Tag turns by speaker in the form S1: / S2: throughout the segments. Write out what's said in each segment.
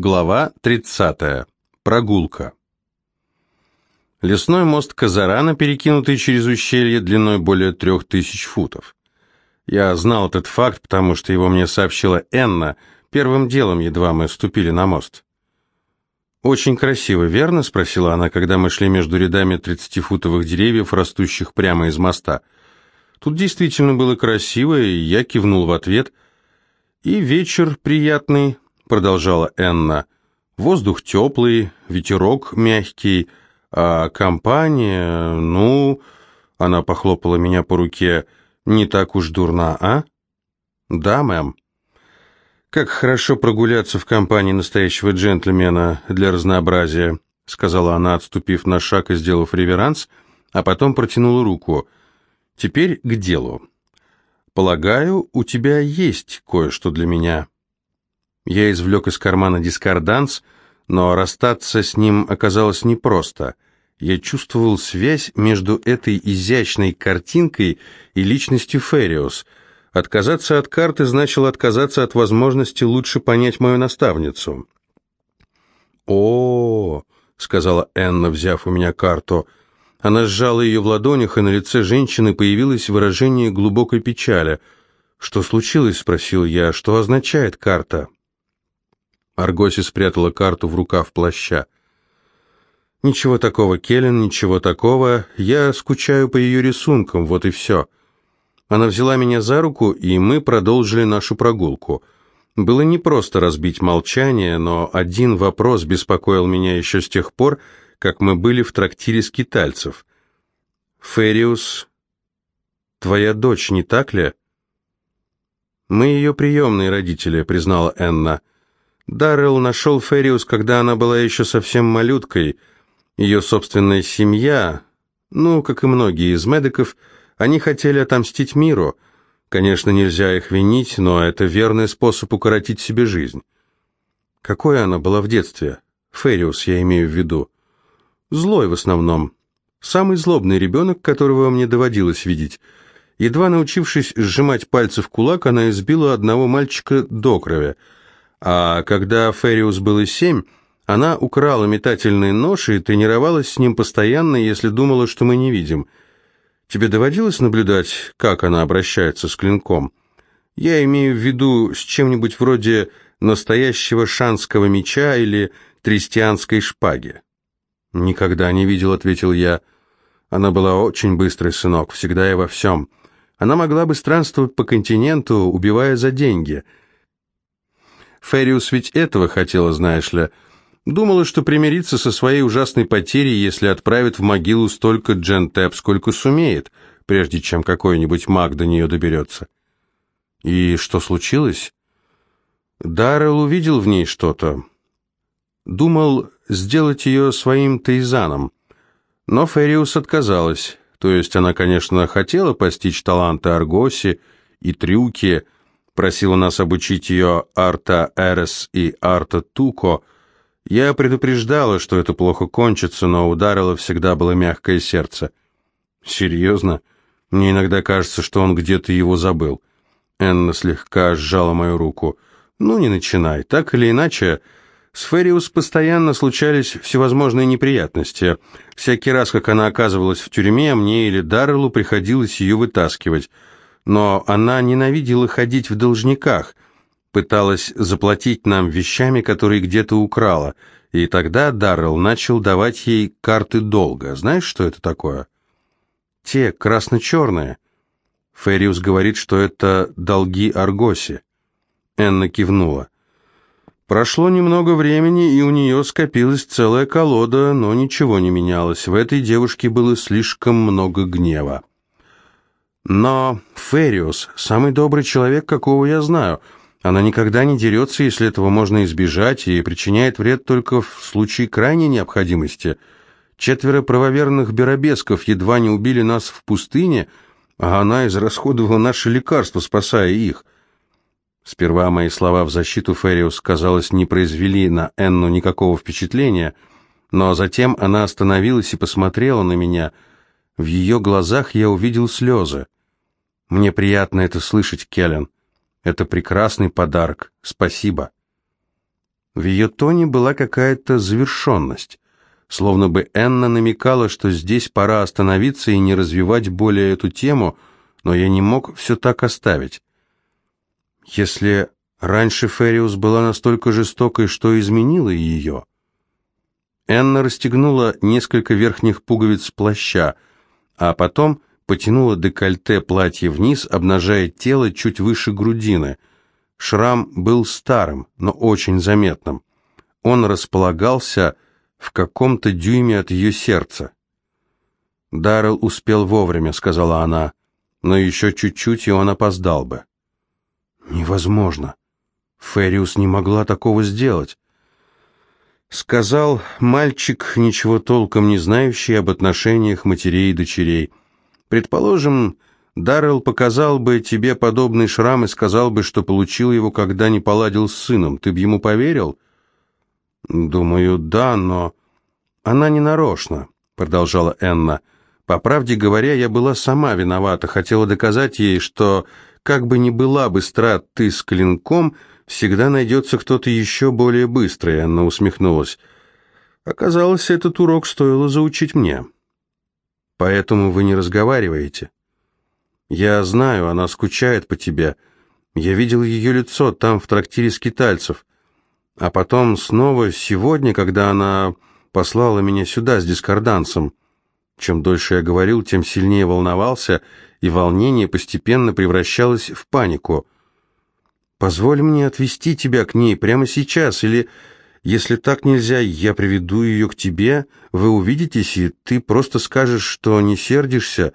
S1: Глава 30. Прогулка. Лесной мост Казарана, перекинутый через ущелье длиной более трех тысяч футов. Я знал этот факт, потому что его мне сообщила Энна первым делом, едва мы ступили на мост. «Очень красиво, верно?» — спросила она, когда мы шли между рядами тридцатифутовых деревьев, растущих прямо из моста. Тут действительно было красиво, и я кивнул в ответ. «И вечер приятный», продолжала Энна. Воздух теплый, ветерок мягкий, а компания, ну, она похлопала меня по руке, не так уж дурна, а? Да, мэм. Как хорошо прогуляться в компании настоящего джентльмена для разнообразия, сказала она, отступив на шаг и сделав реверанс, а потом протянула руку. Теперь к делу. Полагаю, у тебя есть кое-что для меня. Я извлек из кармана дискорданс, но расстаться с ним оказалось непросто. Я чувствовал связь между этой изящной картинкой и личностью Фериус. Отказаться от карты значило отказаться от возможности лучше понять мою наставницу. «О, -о, -о сказала Энна, взяв у меня карту. Она сжала ее в ладонях, и на лице женщины появилось выражение глубокой печали. «Что случилось?» — спросил я. «Что означает карта?» Аргоси спрятала карту в рукав плаща. «Ничего такого, Келлен, ничего такого. Я скучаю по ее рисункам, вот и все». Она взяла меня за руку, и мы продолжили нашу прогулку. Было непросто разбить молчание, но один вопрос беспокоил меня еще с тех пор, как мы были в трактире скитальцев. «Фериус, твоя дочь, не так ли?» «Мы ее приемные родители», — признала Энна. Даррелл нашел Фериус, когда она была еще совсем малюткой. Ее собственная семья, ну, как и многие из медиков, они хотели отомстить миру. Конечно, нельзя их винить, но это верный способ укоротить себе жизнь. Какой она была в детстве? Фериус, я имею в виду. Злой в основном. Самый злобный ребенок, которого мне доводилось видеть. Едва научившись сжимать пальцы в кулак, она избила одного мальчика до крови – а когда Фериус было семь, она украла метательный нож и тренировалась с ним постоянно, если думала, что мы не видим. Тебе доводилось наблюдать, как она обращается с клинком? Я имею в виду с чем-нибудь вроде настоящего шанского меча или трестианской шпаги. «Никогда не видел», — ответил я. Она была очень быстрый, сынок, всегда и во всем. Она могла бы странствовать по континенту, убивая за деньги — Фериус ведь этого хотела, знаешь ли. Думала, что примирится со своей ужасной потерей, если отправит в могилу столько джентеп, сколько сумеет, прежде чем какой-нибудь маг до нее доберется. И что случилось? Даррелл увидел в ней что-то. Думал сделать ее своим Тейзаном. Но Фериус отказалась. То есть она, конечно, хотела постичь таланты Аргоси и трюки, просила нас обучить ее Арта Эрес и Арта Туко. Я предупреждала, что это плохо кончится, но ударило всегда было мягкое сердце. Серьезно? Мне иногда кажется, что он где-то его забыл. Энна слегка сжала мою руку. Ну, не начинай. Так или иначе, с Фериус постоянно случались всевозможные неприятности. Всякий раз, как она оказывалась в тюрьме, мне или Дарреллу приходилось ее вытаскивать но она ненавидела ходить в должниках, пыталась заплатить нам вещами, которые где-то украла, и тогда Даррелл начал давать ей карты долга. Знаешь, что это такое? Те красно-черные. Фериус говорит, что это долги Аргоси. Энна кивнула. Прошло немного времени, и у нее скопилась целая колода, но ничего не менялось. В этой девушке было слишком много гнева. Но Фериус – самый добрый человек, какого я знаю. Она никогда не дерется, если этого можно избежать, и причиняет вред только в случае крайней необходимости. Четверо правоверных беробесков едва не убили нас в пустыне, а она израсходовала наши лекарства, спасая их. Сперва мои слова в защиту Фериус, казалось, не произвели на Энну никакого впечатления, но затем она остановилась и посмотрела на меня. В ее глазах я увидел слезы. Мне приятно это слышать, Келлен. Это прекрасный подарок. Спасибо. В ее тоне была какая-то завершенность, словно бы Энна намекала, что здесь пора остановиться и не развивать более эту тему, но я не мог все так оставить. Если раньше Фериус была настолько жестокой, что изменила ее... Энна расстегнула несколько верхних пуговиц плаща, а потом потянула декольте платья вниз, обнажая тело чуть выше грудины. Шрам был старым, но очень заметным. Он располагался в каком-то дюйме от ее сердца. «Даррелл успел вовремя», — сказала она, — «но еще чуть-чуть, и он опоздал бы». «Невозможно. Фериус не могла такого сделать». Сказал мальчик, ничего толком не знающий об отношениях матерей и дочерей. Предположим, Даррелл показал бы тебе подобный шрам и сказал бы, что получил его, когда не поладил с сыном. Ты бы ему поверил? Думаю, да, но... Она не нарочно, продолжала Энна. По правде говоря, я была сама виновата, хотела доказать ей, что, как бы ни была быстра ты с клинком, всегда найдется кто-то еще более быстрый, она усмехнулась. Оказалось, этот урок стоило заучить мне. Поэтому вы не разговариваете. Я знаю, она скучает по тебе. Я видел ее лицо там, в трактире скитальцев. А потом снова сегодня, когда она послала меня сюда с дискорданцем. Чем дольше я говорил, тем сильнее волновался, и волнение постепенно превращалось в панику — Позволь мне отвезти тебя к ней прямо сейчас, или, если так нельзя, я приведу ее к тебе, вы увидитесь, и ты просто скажешь, что не сердишься.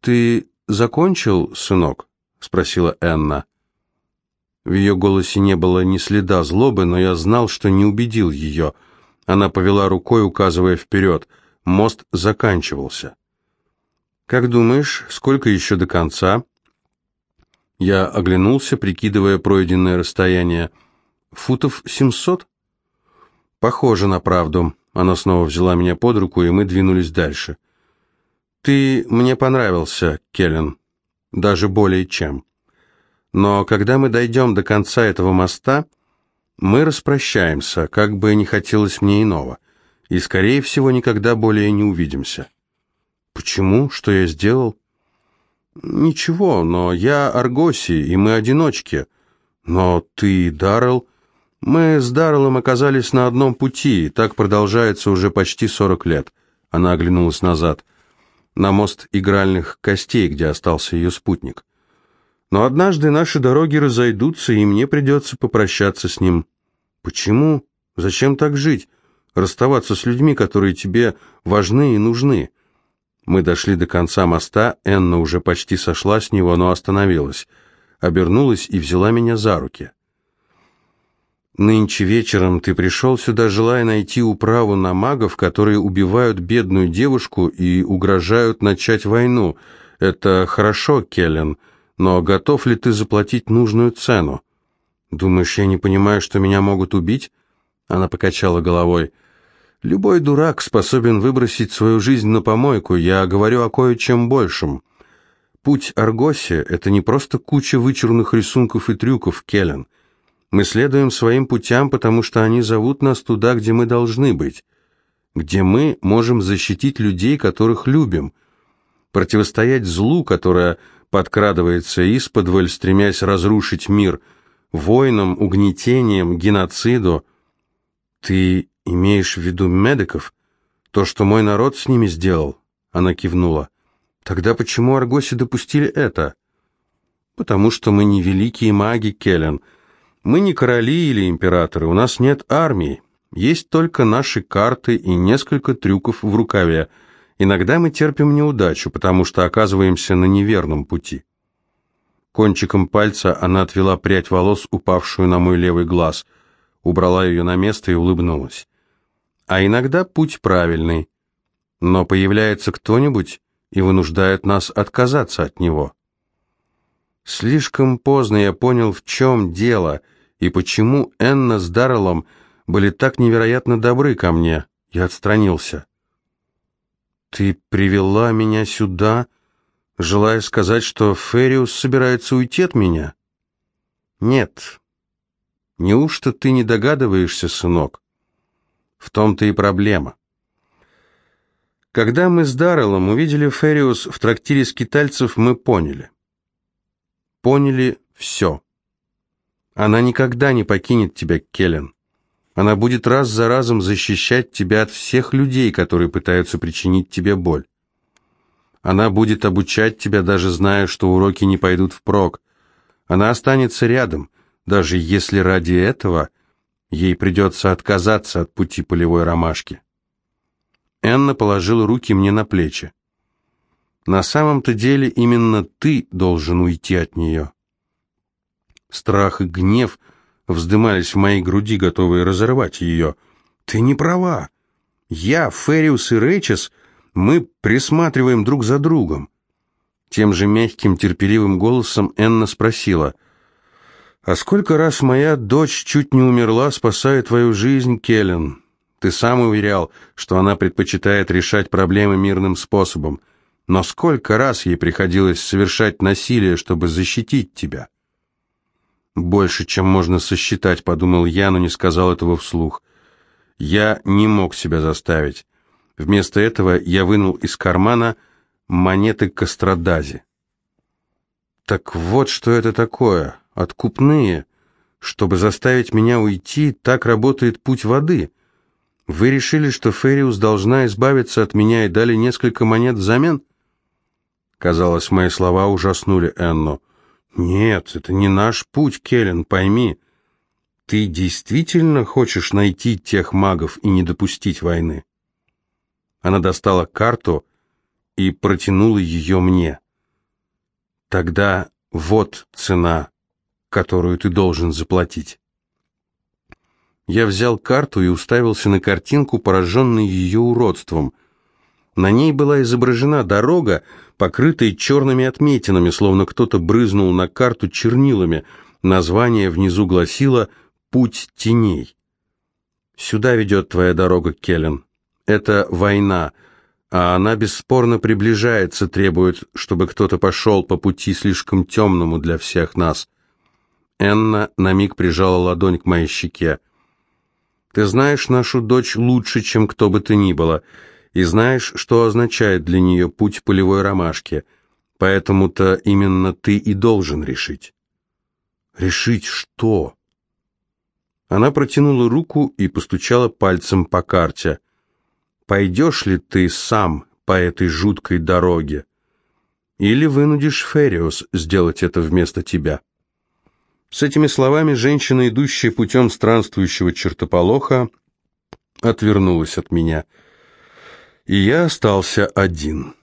S1: Ты закончил, сынок? спросила Энна. В ее голосе не было ни следа злобы, но я знал, что не убедил ее. Она повела рукой, указывая вперед. Мост заканчивался. «Как думаешь, сколько еще до конца?» Я оглянулся, прикидывая пройденное расстояние. Футов семьсот? Похоже на правду. Она снова взяла меня под руку, и мы двинулись дальше. Ты мне понравился, Келлен. Даже более чем. Но когда мы дойдем до конца этого моста, мы распрощаемся, как бы не хотелось мне иного, и, скорее всего, никогда более не увидимся. Почему? Что я сделал? «Ничего, но я Аргоси, и мы одиночки. Но ты, Даррелл...» «Мы с Дарреллом оказались на одном пути, и так продолжается уже почти сорок лет». Она оглянулась назад, на мост игральных костей, где остался ее спутник. «Но однажды наши дороги разойдутся, и мне придется попрощаться с ним». «Почему? Зачем так жить? Расставаться с людьми, которые тебе важны и нужны?» Мы дошли до конца моста, Энна уже почти сошла с него, но остановилась. Обернулась и взяла меня за руки. «Нынче вечером ты пришел сюда, желая найти управу на магов, которые убивают бедную девушку и угрожают начать войну. Это хорошо, Келлен, но готов ли ты заплатить нужную цену? Думаешь, я не понимаю, что меня могут убить?» Она покачала головой. Любой дурак способен выбросить свою жизнь на помойку, я говорю о кое-чем большем. Путь Аргоси — это не просто куча вычурных рисунков и трюков, Келлен. Мы следуем своим путям, потому что они зовут нас туда, где мы должны быть, где мы можем защитить людей, которых любим, противостоять злу, которое подкрадывается исподволь, стремясь разрушить мир, войнам, угнетением, геноциду. Ты «Имеешь в виду медиков? То, что мой народ с ними сделал?» Она кивнула. «Тогда почему Аргоси допустили это?» «Потому что мы не великие маги, Келлен. Мы не короли или императоры, у нас нет армии. Есть только наши карты и несколько трюков в рукаве. Иногда мы терпим неудачу, потому что оказываемся на неверном пути». Кончиком пальца она отвела прядь волос, упавшую на мой левый глаз, убрала ее на место и улыбнулась а иногда путь правильный. Но появляется кто-нибудь и вынуждает нас отказаться от него. Слишком поздно я понял, в чем дело, и почему Энна с Дарреллом были так невероятно добры ко мне. Я отстранился. «Ты привела меня сюда, желая сказать, что Фериус собирается уйти от меня?» «Нет, Неужто ты не догадываешься, сынок? В том-то и проблема. Когда мы с Дарреллом увидели Фериус в трактире скитальцев, мы поняли. Поняли все. Она никогда не покинет тебя, Келлен. Она будет раз за разом защищать тебя от всех людей, которые пытаются причинить тебе боль. Она будет обучать тебя, даже зная, что уроки не пойдут впрок. Она останется рядом, даже если ради этого ей придется отказаться от пути полевой ромашки. Энна положила руки мне на плечи. На самом-то деле именно ты должен уйти от нее. Страх и гнев вздымались в моей груди, готовые разорвать ее. Ты не права. Я, Фериус и Рейчес, мы присматриваем друг за другом. Тем же мягким, терпеливым голосом Энна спросила, «А сколько раз моя дочь чуть не умерла, спасая твою жизнь, Келлен? Ты сам уверял, что она предпочитает решать проблемы мирным способом. Но сколько раз ей приходилось совершать насилие, чтобы защитить тебя?» «Больше, чем можно сосчитать», — подумал я, но не сказал этого вслух. Я не мог себя заставить. Вместо этого я вынул из кармана монеты Кострадази. Так вот, что это такое. Откупные. Чтобы заставить меня уйти, так работает путь воды. Вы решили, что Фериус должна избавиться от меня и дали несколько монет взамен? Казалось, мои слова ужаснули Энну. Нет, это не наш путь, Келлен, пойми. Ты действительно хочешь найти тех магов и не допустить войны? Она достала карту и протянула ее мне. Тогда вот цена, которую ты должен заплатить. Я взял карту и уставился на картинку, пораженный ее уродством. На ней была изображена дорога, покрытая черными отметинами, словно кто-то брызнул на карту чернилами. Название внизу гласило «Путь теней». «Сюда ведет твоя дорога, Келлен. Это война, а она бесспорно приближается, требует, чтобы кто-то пошел по пути слишком темному для всех нас». Энна на миг прижала ладонь к моей щеке. Ты знаешь нашу дочь лучше, чем кто бы то ни было, и знаешь, что означает для нее путь полевой ромашки, поэтому-то именно ты и должен решить». «Решить что?» Она протянула руку и постучала пальцем по карте. «Пойдешь ли ты сам по этой жуткой дороге? Или вынудишь Фериус сделать это вместо тебя?» С этими словами женщина, идущая путем странствующего чертополоха, отвернулась от меня, и я остался один.